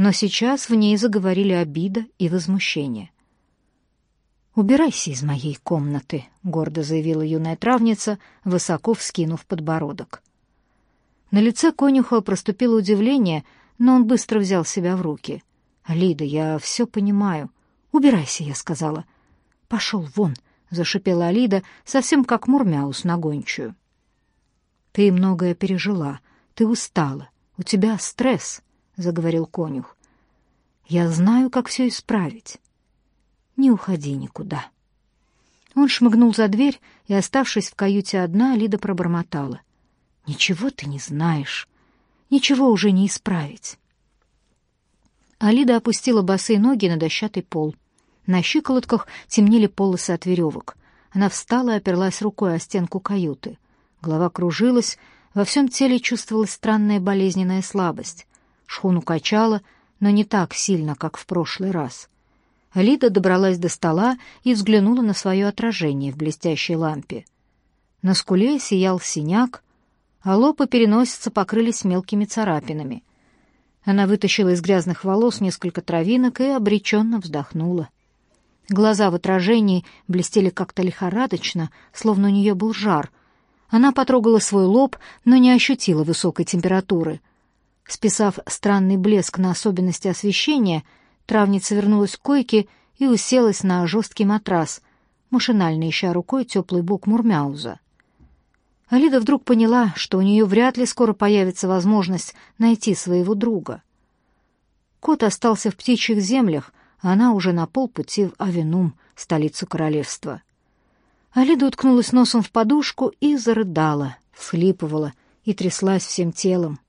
но сейчас в ней заговорили обида и возмущение. «Убирайся из моей комнаты», — гордо заявила юная травница, высоко вскинув подбородок. На лице конюха проступило удивление, но он быстро взял себя в руки. «Лида, я все понимаю. Убирайся», — я сказала. «Пошел вон», — зашипела Алида, совсем как Мурмяус на гончую. «Ты многое пережила, ты устала, у тебя стресс», — заговорил конюх. «Я знаю, как все исправить. Не уходи никуда». Он шмыгнул за дверь, и, оставшись в каюте одна, Лида пробормотала. «Ничего ты не знаешь. Ничего уже не исправить». Алида опустила босые ноги на дощатый пол. На щиколотках темнели полосы от веревок. Она встала и оперлась рукой о стенку каюты. Голова кружилась, во всем теле чувствовалась странная болезненная слабость. Шхуну качала, но не так сильно, как в прошлый раз. Лида добралась до стола и взглянула на свое отражение в блестящей лампе. На скуле сиял синяк, а лоб и переносица покрылись мелкими царапинами. Она вытащила из грязных волос несколько травинок и обреченно вздохнула. Глаза в отражении блестели как-то лихорадочно, словно у нее был жар. Она потрогала свой лоб, но не ощутила высокой температуры. Списав странный блеск на особенности освещения — Травница вернулась к койке и уселась на жесткий матрас, машинально ища рукой теплый бок Мурмяуза. Алида вдруг поняла, что у нее вряд ли скоро появится возможность найти своего друга. Кот остался в птичьих землях, а она уже на полпути в Авенум, столицу королевства. Алида уткнулась носом в подушку и зарыдала, всхлипывала и тряслась всем телом.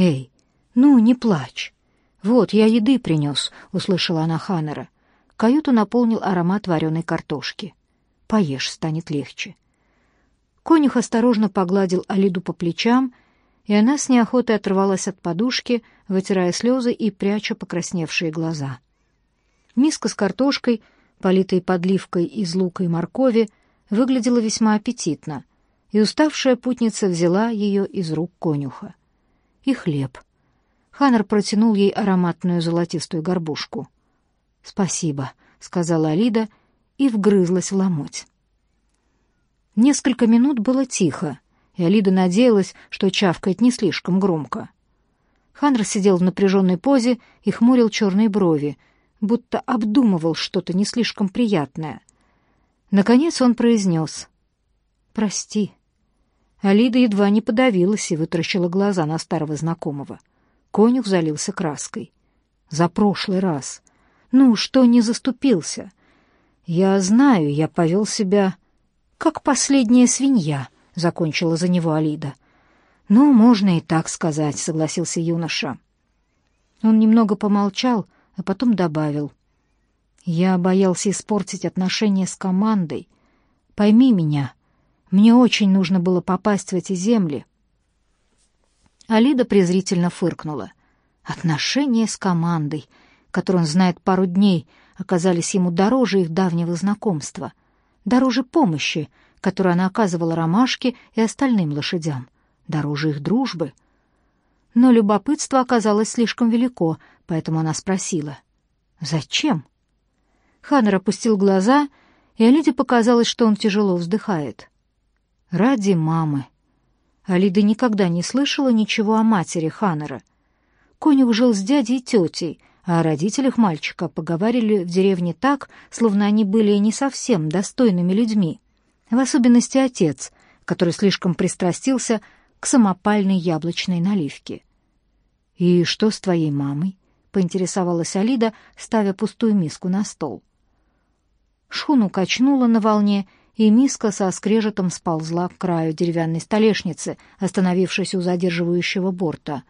«Эй, ну, не плачь!» «Вот, я еды принес», — услышала она Ханнера. Каюту наполнил аромат вареной картошки. «Поешь, станет легче». Конюх осторожно погладил Алиду по плечам, и она с неохотой оторвалась от подушки, вытирая слезы и пряча покрасневшие глаза. Миска с картошкой, политой подливкой из лука и моркови, выглядела весьма аппетитно, и уставшая путница взяла ее из рук конюха. И хлеб — Ханнер протянул ей ароматную золотистую горбушку. «Спасибо», — сказала Алида и вгрызлась в ломоть. Несколько минут было тихо, и Алида надеялась, что чавкает не слишком громко. Ханнер сидел в напряженной позе и хмурил черные брови, будто обдумывал что-то не слишком приятное. Наконец он произнес «Прости». Алида едва не подавилась и вытаращила глаза на старого знакомого — Конюх залился краской. «За прошлый раз. Ну, что не заступился? Я знаю, я повел себя как последняя свинья», — закончила за него Алида. «Ну, можно и так сказать», — согласился юноша. Он немного помолчал, а потом добавил. «Я боялся испортить отношения с командой. Пойми меня, мне очень нужно было попасть в эти земли, Алида презрительно фыркнула. Отношения с командой, которую он знает пару дней, оказались ему дороже их давнего знакомства, дороже помощи, которую она оказывала ромашке и остальным лошадям, дороже их дружбы. Но любопытство оказалось слишком велико, поэтому она спросила, «Зачем?» Ханнер опустил глаза, и Алиде показалось, что он тяжело вздыхает. «Ради мамы», Алида никогда не слышала ничего о матери Ханнера. Конюх жил с дядей и тетей, а о родителях мальчика поговаривали в деревне так, словно они были не совсем достойными людьми. В особенности отец, который слишком пристрастился к самопальной яблочной наливке. «И что с твоей мамой?» — поинтересовалась Алида, ставя пустую миску на стол. Шхуну качнула на волне, и миска со скрежетом сползла к краю деревянной столешницы, остановившись у задерживающего борта.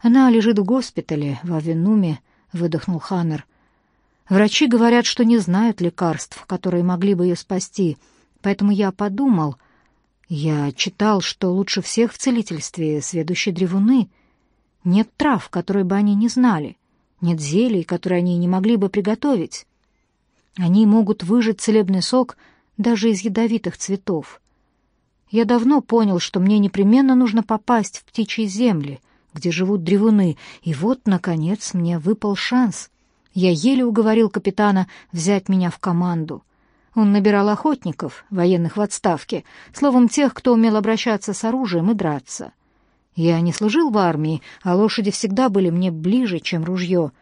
«Она лежит в госпитале, в Авенуме», — выдохнул Ханнер. «Врачи говорят, что не знают лекарств, которые могли бы ее спасти, поэтому я подумал...» Я читал, что лучше всех в целительстве сведущие древуны. Нет трав, которые бы они не знали, нет зелий, которые они не могли бы приготовить. Они могут выжать целебный сок даже из ядовитых цветов. Я давно понял, что мне непременно нужно попасть в птичьи земли, где живут древуны, и вот, наконец, мне выпал шанс. Я еле уговорил капитана взять меня в команду. Он набирал охотников, военных в отставке, словом, тех, кто умел обращаться с оружием и драться. Я не служил в армии, а лошади всегда были мне ближе, чем ружье.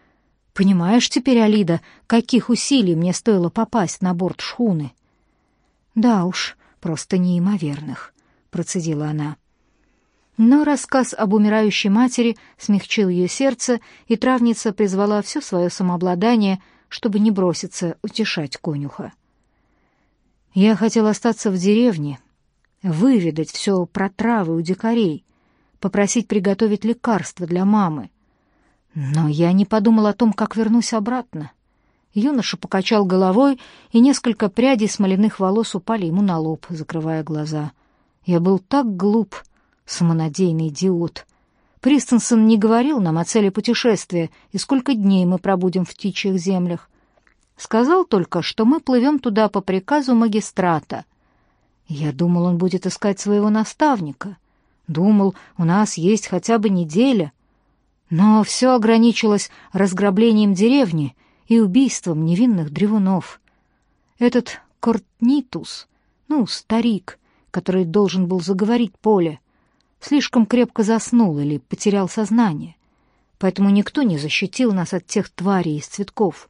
Понимаешь теперь, Алида, каких усилий мне стоило попасть на борт шхуны? Да уж, просто неимоверных, процедила она. Но рассказ об умирающей матери смягчил ее сердце, и травница призвала все свое самообладание, чтобы не броситься утешать конюха. Я хотел остаться в деревне, выведать все про травы у дикарей, попросить приготовить лекарства для мамы. Но я не подумал о том, как вернусь обратно. Юноша покачал головой, и несколько прядей смоляных волос упали ему на лоб, закрывая глаза. Я был так глуп, самонадеянный идиот. Пристенсон не говорил нам о цели путешествия и сколько дней мы пробудем в птичьих землях. Сказал только, что мы плывем туда по приказу магистрата. Я думал, он будет искать своего наставника. Думал, у нас есть хотя бы неделя. Но все ограничилось разграблением деревни и убийством невинных древунов. Этот Кортнитус, ну, старик, который должен был заговорить поле, слишком крепко заснул или потерял сознание, поэтому никто не защитил нас от тех тварей из цветков.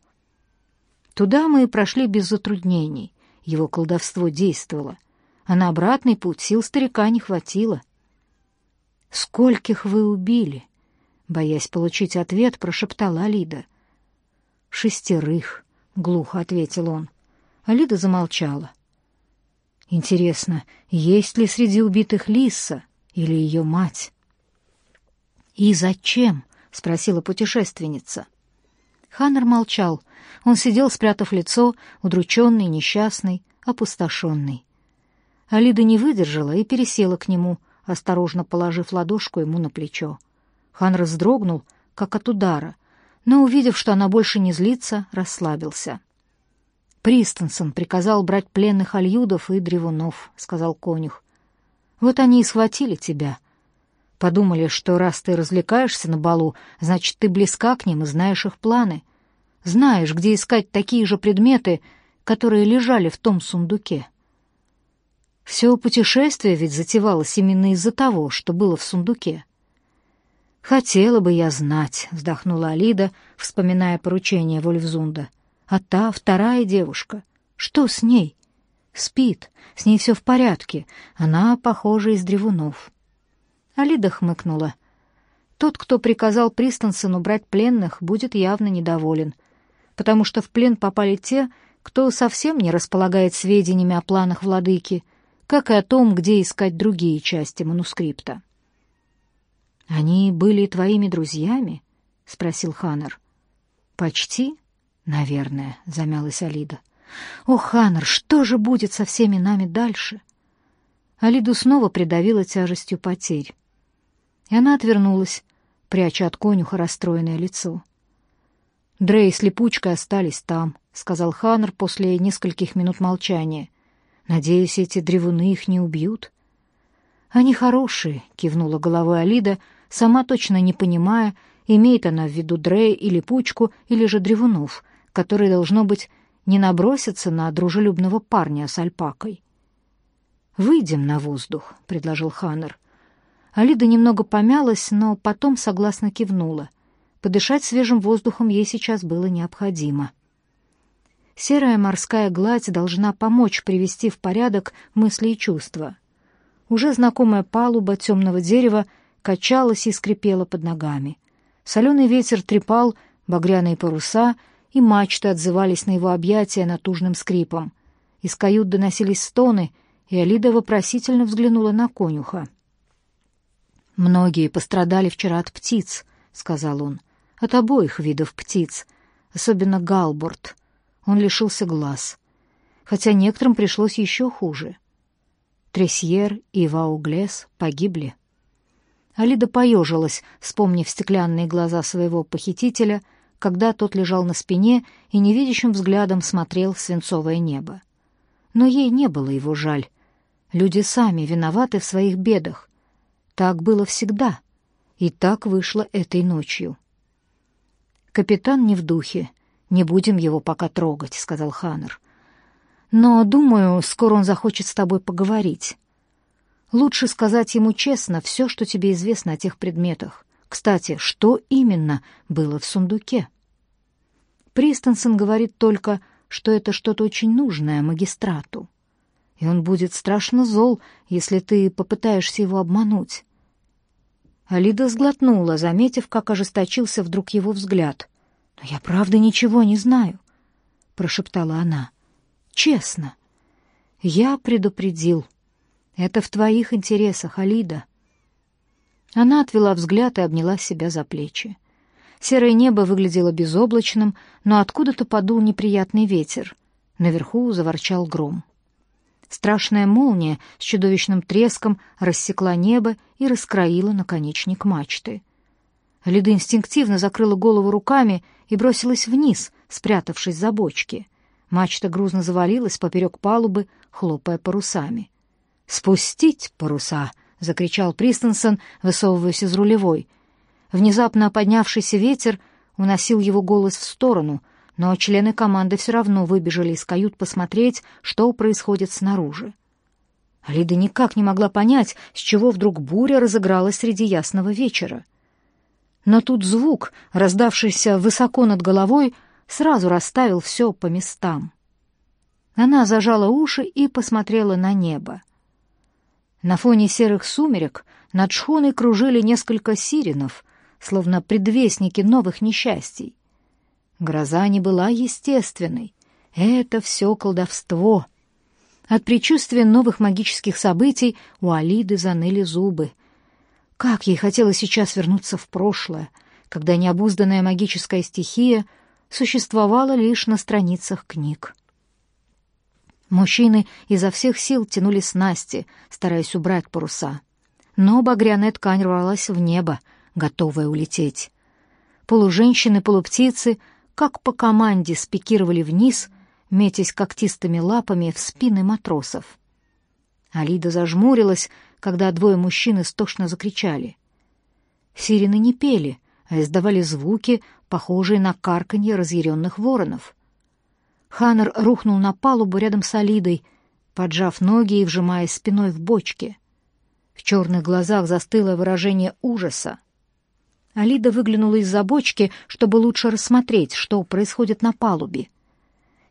Туда мы прошли без затруднений, его колдовство действовало, а на обратный путь сил старика не хватило. «Скольких вы убили?» Боясь получить ответ, прошептала Алида. «Шестерых», — глухо ответил он. Алида замолчала. «Интересно, есть ли среди убитых Лиса или ее мать?» «И зачем?» — спросила путешественница. Ханнер молчал, он сидел, спрятав лицо, удрученный, несчастный, опустошенный. Алида не выдержала и пересела к нему, осторожно положив ладошку ему на плечо. Хан вздрогнул, как от удара, но, увидев, что она больше не злится, расслабился. «Пристенсон приказал брать пленных альюдов и древунов», — сказал конюх. «Вот они и схватили тебя. Подумали, что раз ты развлекаешься на балу, значит, ты близка к ним и знаешь их планы знаешь, где искать такие же предметы, которые лежали в том сундуке. Все путешествие ведь затевалось именно из-за того, что было в сундуке. «Хотела бы я знать», — вздохнула Алида, вспоминая поручение Вольфзунда. «А та, вторая девушка, что с ней?» «Спит, с ней все в порядке, она, похожа, из древунов». Алида хмыкнула. «Тот, кто приказал Пристансону брать пленных, будет явно недоволен потому что в плен попали те, кто совсем не располагает сведениями о планах владыки, как и о том, где искать другие части манускрипта. «Они были твоими друзьями?» — спросил Ханнер. «Почти, наверное», — замялась Алида. «О, Ханнер, что же будет со всеми нами дальше?» Алиду снова придавила тяжестью потерь. И она отвернулась, пряча от конюха расстроенное лицо. Дрей с липучкой остались там, сказал Ханнер после нескольких минут молчания. Надеюсь, эти древуны их не убьют. Они хорошие, кивнула головой Алида, сама точно не понимая, имеет она в виду Дрея или Пучку, или же древунов, которые, должно быть, не набросятся на дружелюбного парня с альпакой. «Выйдем на воздух», — предложил Ханнер. Алида немного помялась, но потом согласно кивнула — Подышать свежим воздухом ей сейчас было необходимо. Серая морская гладь должна помочь привести в порядок мысли и чувства. Уже знакомая палуба темного дерева качалась и скрипела под ногами. Соленый ветер трепал багряные паруса, и мачты отзывались на его объятия натужным скрипом. Из кают доносились стоны, и Алида вопросительно взглянула на конюха. «Многие пострадали вчера от птиц», — сказал он от обоих видов птиц, особенно галборд. Он лишился глаз, хотя некоторым пришлось еще хуже. Тресьер и Вауглес погибли. Алида поежилась, вспомнив стеклянные глаза своего похитителя, когда тот лежал на спине и невидящим взглядом смотрел в свинцовое небо. Но ей не было его жаль. Люди сами виноваты в своих бедах. Так было всегда — И так вышло этой ночью. «Капитан не в духе. Не будем его пока трогать», — сказал Ханнер. «Но, думаю, скоро он захочет с тобой поговорить. Лучше сказать ему честно все, что тебе известно о тех предметах. Кстати, что именно было в сундуке?» Пристенсен говорит только, что это что-то очень нужное магистрату. И он будет страшно зол, если ты попытаешься его обмануть. Алида сглотнула, заметив, как ожесточился вдруг его взгляд. «Но я правда ничего не знаю», — прошептала она. «Честно. Я предупредил. Это в твоих интересах, Алида». Она отвела взгляд и обняла себя за плечи. Серое небо выглядело безоблачным, но откуда-то подул неприятный ветер. Наверху заворчал гром. Страшная молния с чудовищным треском рассекла небо и раскроила наконечник мачты. Лида инстинктивно закрыла голову руками и бросилась вниз, спрятавшись за бочки. Мачта грузно завалилась поперек палубы, хлопая парусами. «Спустить паруса!» — закричал Пристенсон, высовываясь из рулевой. Внезапно поднявшийся ветер уносил его голос в сторону, но члены команды все равно выбежали из кают посмотреть, что происходит снаружи. Лида никак не могла понять, с чего вдруг буря разыгралась среди ясного вечера. Но тут звук, раздавшийся высоко над головой, сразу расставил все по местам. Она зажала уши и посмотрела на небо. На фоне серых сумерек над шхуной кружили несколько сиренов, словно предвестники новых несчастий. Гроза не была естественной. Это все колдовство. От предчувствия новых магических событий у Алиды заныли зубы. Как ей хотелось сейчас вернуться в прошлое, когда необузданная магическая стихия существовала лишь на страницах книг. Мужчины изо всех сил тянули снасти, стараясь убрать паруса. Но багряная ткань рвалась в небо, готовая улететь. Полуженщины-полуптицы как по команде спикировали вниз, метясь когтистыми лапами в спины матросов. Алида зажмурилась, когда двое мужчин истошно закричали. Сирены не пели, а издавали звуки, похожие на карканье разъяренных воронов. Ханнер рухнул на палубу рядом с Алидой, поджав ноги и вжимаясь спиной в бочке. В черных глазах застыло выражение ужаса. Алида выглянула из-за бочки, чтобы лучше рассмотреть, что происходит на палубе.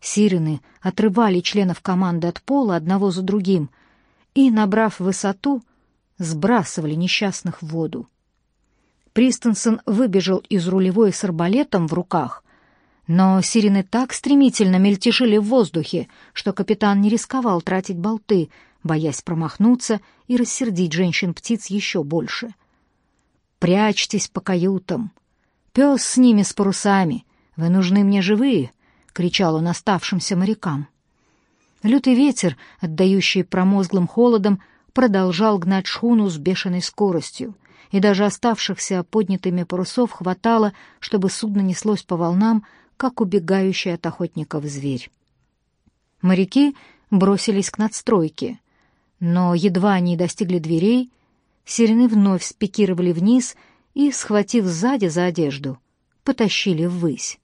Сирены отрывали членов команды от пола одного за другим и, набрав высоту, сбрасывали несчастных в воду. Пристенсон выбежал из рулевой с арбалетом в руках, но сирены так стремительно мельтешили в воздухе, что капитан не рисковал тратить болты, боясь промахнуться и рассердить женщин-птиц еще больше — Прячьтесь по каютам. Пес с ними, с парусами. Вы нужны мне живые!» — кричал он оставшимся морякам. Лютый ветер, отдающий промозглым холодом, продолжал гнать шхуну с бешеной скоростью, и даже оставшихся поднятыми парусов хватало, чтобы судно неслось по волнам, как убегающий от охотников зверь. Моряки бросились к надстройке, но едва они достигли дверей, Сирены вновь спикировали вниз и, схватив сзади за одежду, потащили ввысь.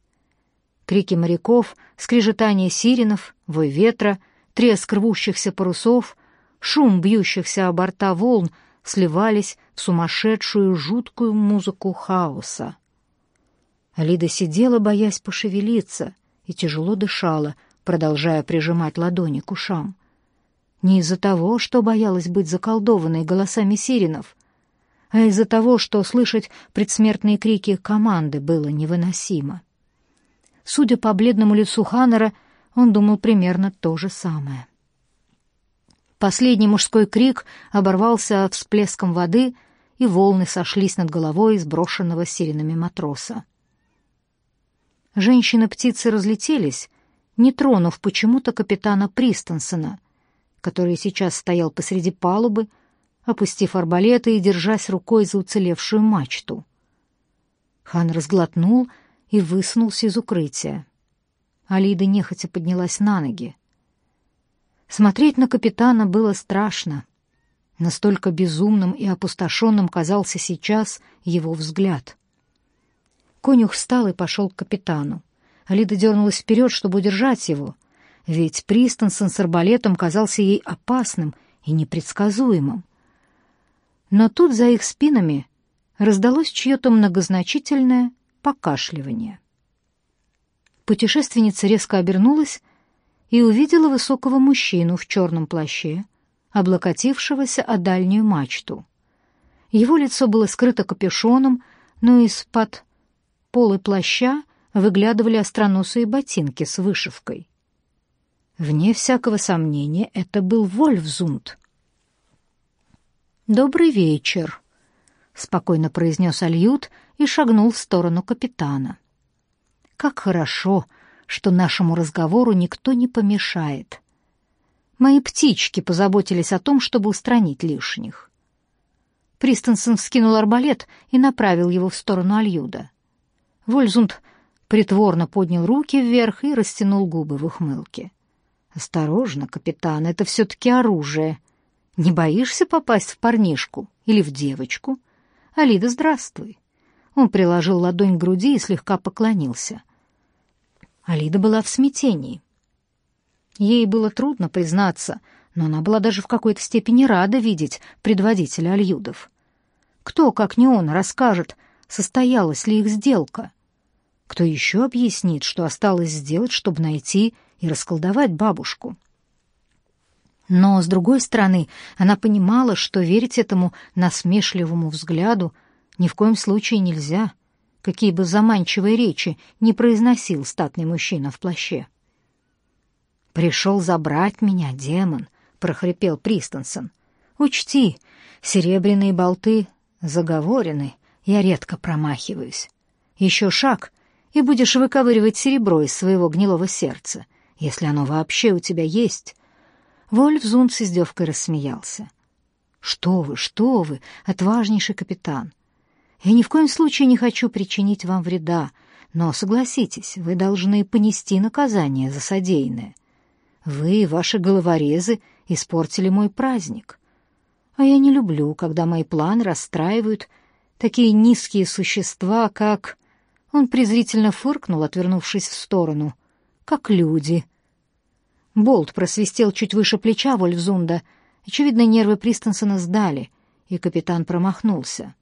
Крики моряков, скрежетание сиренов, вой ветра, треск рвущихся парусов, шум бьющихся о борта волн сливались в сумасшедшую жуткую музыку хаоса. Алида сидела, боясь пошевелиться, и тяжело дышала, продолжая прижимать ладони к ушам не из-за того, что боялась быть заколдованной голосами сиренов, а из-за того, что слышать предсмертные крики команды было невыносимо. Судя по бледному лицу Ханнера, он думал примерно то же самое. Последний мужской крик оборвался всплеском воды, и волны сошлись над головой сброшенного сиренами матроса. Женщины-птицы разлетелись, не тронув почему-то капитана Пристенсена, который сейчас стоял посреди палубы, опустив арбалеты и держась рукой за уцелевшую мачту. Хан разглотнул и высунулся из укрытия. Алида нехотя поднялась на ноги. Смотреть на капитана было страшно. Настолько безумным и опустошенным казался сейчас его взгляд. Конюх встал и пошел к капитану. Алида дернулась вперед, чтобы удержать его, ведь Пристенсон с арбалетом казался ей опасным и непредсказуемым. Но тут за их спинами раздалось чье-то многозначительное покашливание. Путешественница резко обернулась и увидела высокого мужчину в черном плаще, облокотившегося о дальнюю мачту. Его лицо было скрыто капюшоном, но из-под полы плаща выглядывали остроносые ботинки с вышивкой. Вне всякого сомнения, это был Вольфзунд. «Добрый вечер», — спокойно произнес Альют и шагнул в сторону капитана. «Как хорошо, что нашему разговору никто не помешает. Мои птички позаботились о том, чтобы устранить лишних. Пристенсен вскинул арбалет и направил его в сторону Альюда. Вользунд притворно поднял руки вверх и растянул губы в ухмылке. «Осторожно, капитан, это все-таки оружие. Не боишься попасть в парнишку или в девочку? Алида, здравствуй». Он приложил ладонь к груди и слегка поклонился — Алида была в смятении. Ей было трудно признаться, но она была даже в какой-то степени рада видеть предводителя альюдов. Кто, как не он, расскажет, состоялась ли их сделка? Кто еще объяснит, что осталось сделать, чтобы найти и расколдовать бабушку? Но, с другой стороны, она понимала, что верить этому насмешливому взгляду ни в коем случае нельзя — какие бы заманчивые речи не произносил статный мужчина в плаще. «Пришел забрать меня, демон», — прохрипел Пристенсон. «Учти, серебряные болты заговорены, я редко промахиваюсь. Еще шаг, и будешь выковыривать серебро из своего гнилого сердца, если оно вообще у тебя есть». Вольфзунд с издевкой рассмеялся. «Что вы, что вы, отважнейший капитан! Я ни в коем случае не хочу причинить вам вреда, но согласитесь, вы должны понести наказание за содеянное. Вы и ваши головорезы испортили мой праздник. А я не люблю, когда мои планы расстраивают такие низкие существа, как... Он презрительно фыркнул, отвернувшись в сторону. Как люди. Болт просвистел чуть выше плеча Вольфзунда. Очевидно, нервы Пристенсона сдали, и капитан промахнулся.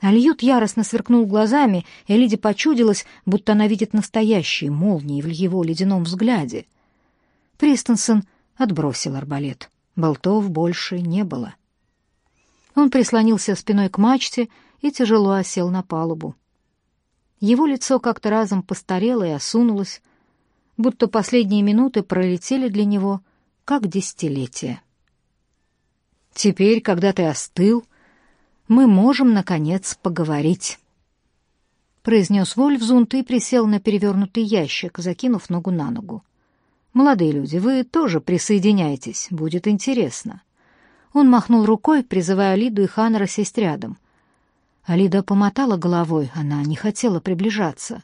Альют яростно сверкнул глазами, и Лиде почудилось, будто она видит настоящие молнии в его ледяном взгляде. Пристенсен отбросил арбалет. Болтов больше не было. Он прислонился спиной к мачте и тяжело осел на палубу. Его лицо как-то разом постарело и осунулось, будто последние минуты пролетели для него, как десятилетия. «Теперь, когда ты остыл», мы можем, наконец, поговорить», — произнес Вольфзунд и присел на перевернутый ящик, закинув ногу на ногу. «Молодые люди, вы тоже присоединяйтесь, будет интересно». Он махнул рукой, призывая Лиду и Ханнера сесть рядом. Алида помотала головой, она не хотела приближаться.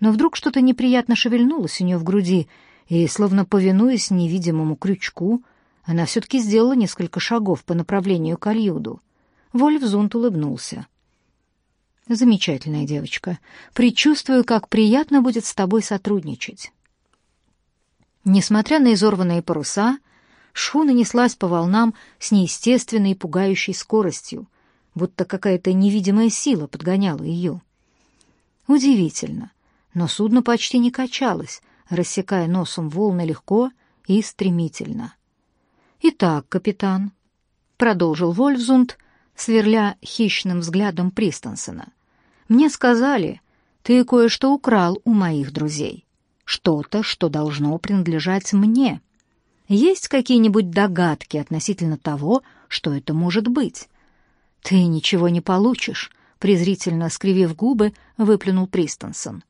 Но вдруг что-то неприятно шевельнулось у нее в груди, и, словно повинуясь невидимому крючку, она все-таки сделала несколько шагов по направлению к Альюду. Вольфзунд улыбнулся. «Замечательная девочка. Предчувствую, как приятно будет с тобой сотрудничать». Несмотря на изорванные паруса, шхуна неслась по волнам с неестественной и пугающей скоростью, будто какая-то невидимая сила подгоняла ее. Удивительно, но судно почти не качалось, рассекая носом волны легко и стремительно. «Итак, капитан», — продолжил Вольфзунд, — сверля хищным взглядом Пристенсена. «Мне сказали, ты кое-что украл у моих друзей. Что-то, что должно принадлежать мне. Есть какие-нибудь догадки относительно того, что это может быть?» «Ты ничего не получишь», — презрительно скривив губы, выплюнул Пристенсон.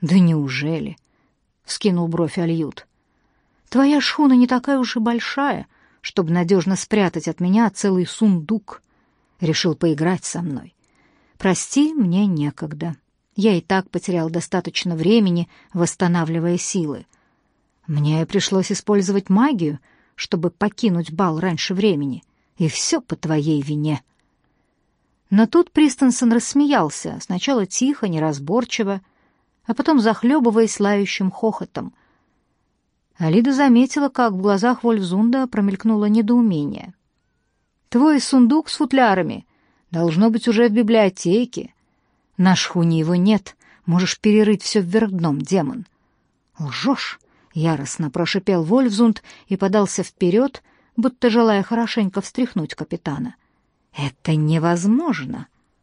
«Да неужели?» — вскинул бровь Альют. «Твоя шхуна не такая уж и большая, чтобы надежно спрятать от меня целый сундук решил поиграть со мной. Прости, мне некогда. Я и так потерял достаточно времени, восстанавливая силы. Мне пришлось использовать магию, чтобы покинуть бал раньше времени. И все по твоей вине. Но тут Пристенсон рассмеялся, сначала тихо, неразборчиво, а потом захлебываясь лающим хохотом. Алида заметила, как в глазах Вольфзунда промелькнуло недоумение. «Твой сундук с футлярами должно быть уже в библиотеке. На шхуне его нет, можешь перерыть все вверх дном, демон». «Лжешь!» — яростно прошипел Вольфзунд и подался вперед, будто желая хорошенько встряхнуть капитана. «Это невозможно!»